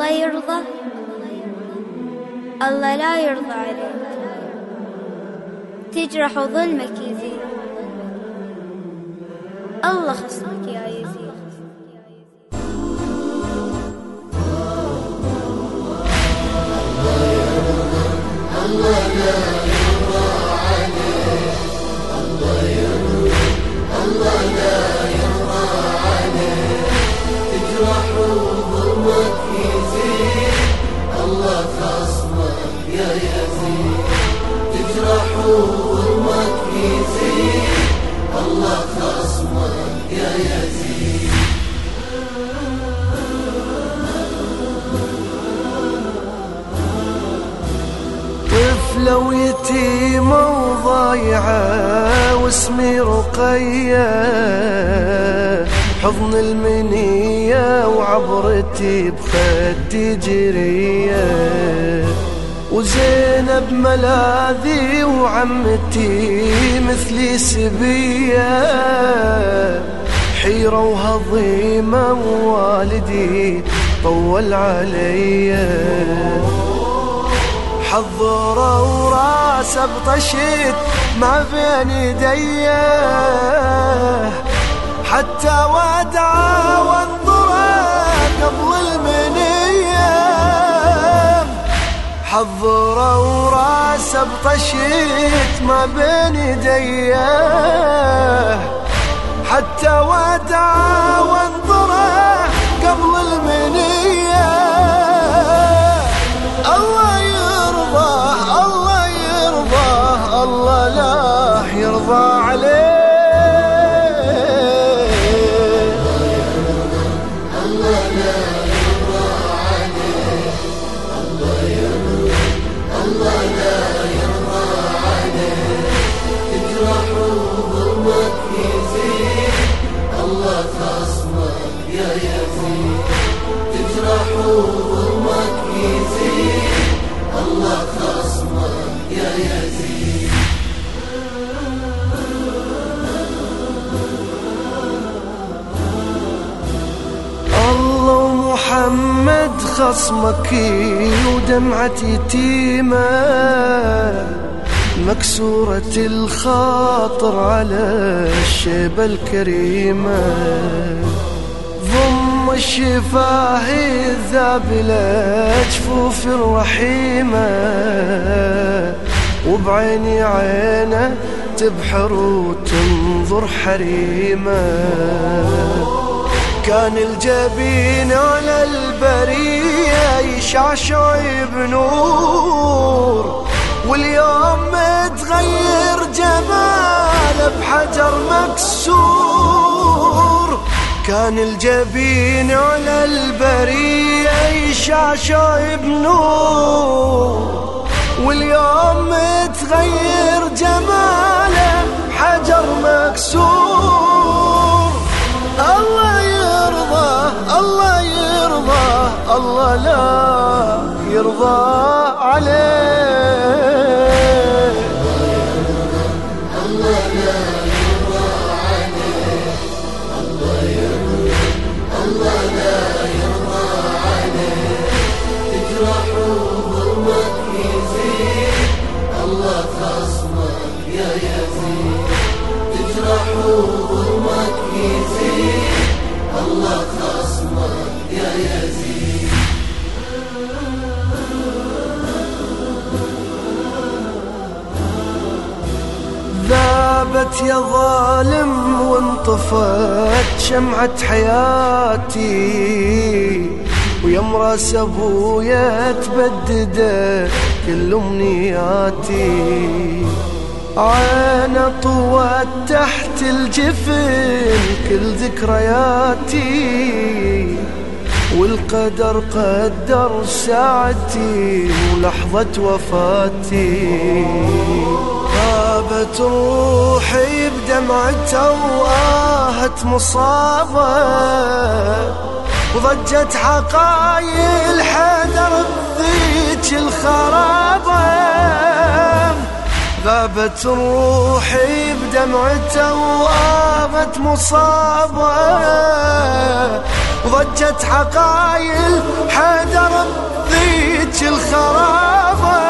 الله يرضى. الله لا يرضى عليك. تجرح وظلمك يزيد. الله خصمك طفلة ويتيمة وضايعة واسمي رقية حضن المنية وعبرتي بخدي جرية. وزينب ملاذي وعمتي مثلي سبية. حيرة وهضيمة ووالدي طول عليّ حضره وراسه بطشت ما بين يديه. حتى ودعه وانظره قبل المنية. حضره وراسه بطشت ما بين يديه. حتى ودعه عليه ومحمد خصمك ودمعة يتيمة مكسورة الخاطر على الشيبة الكريمة. ضم الشفاه الذابلة جفوف الرحيمة وبعيني عينه تبحر وتنظر حريمة. كان الجبين على البرية يشعشع بنور واليوم متغير جماله بحجر مكسور. كان الجبين على البرية يشعشع بنور واليوم متغير الله لا يرضى عليه. الله لا يرضى عليه. الله يرضى الله لا يرضى عليه تجرح وظلمك يزيد. الله خصمك يا يزيد. تجرح وظلمك يزيد الله خصمك ذابت يا ظالم وانطفت شمعة حياتي. ويا مراس ابويا تبددت كل أمنياتي. عين طوت تحت الجفن كل ذكرياتي. والقدر قدر ساعتي ولحظة وفاتي. غابت روحي بدمعته وآهت مصابة وضجت حقايل حدر بذيك الخرابة غابت روحي بدمعته وآهت مصابة وضجت حقايل حيدر بذيك الخرابة